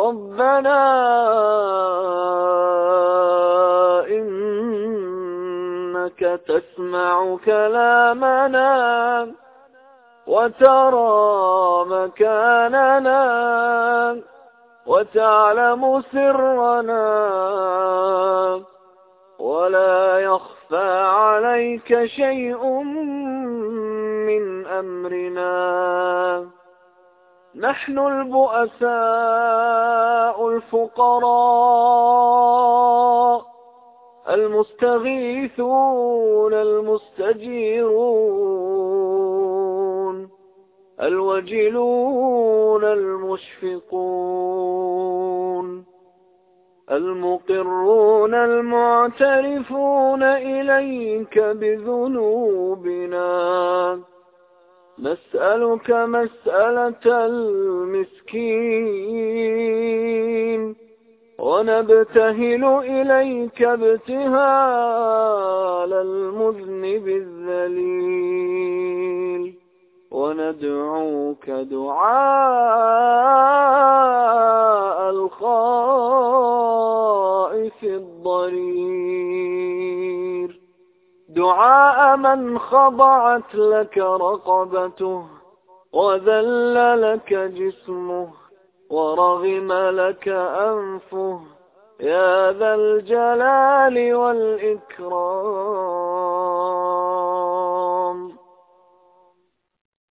ربنا إنك تسمع كلامنا وترى مكاننا وتعلم سرنا ولا يخفى عليك شيء من أمرنا. نحن البؤساء الفقراء المستغيثون المستجيرون الوجلون المشفقون المقرون المعترفون إليك بذنوبنا. نسألك مسألة المسكين. ونبتهل إليك ابتهال المذنب الذليل. وندعوك دعاء الخائف الضرير. دعاء من خضعت لك رقبته وذل لك جسمه ورغم لك أنفه يا ذا الجلال والإكرام.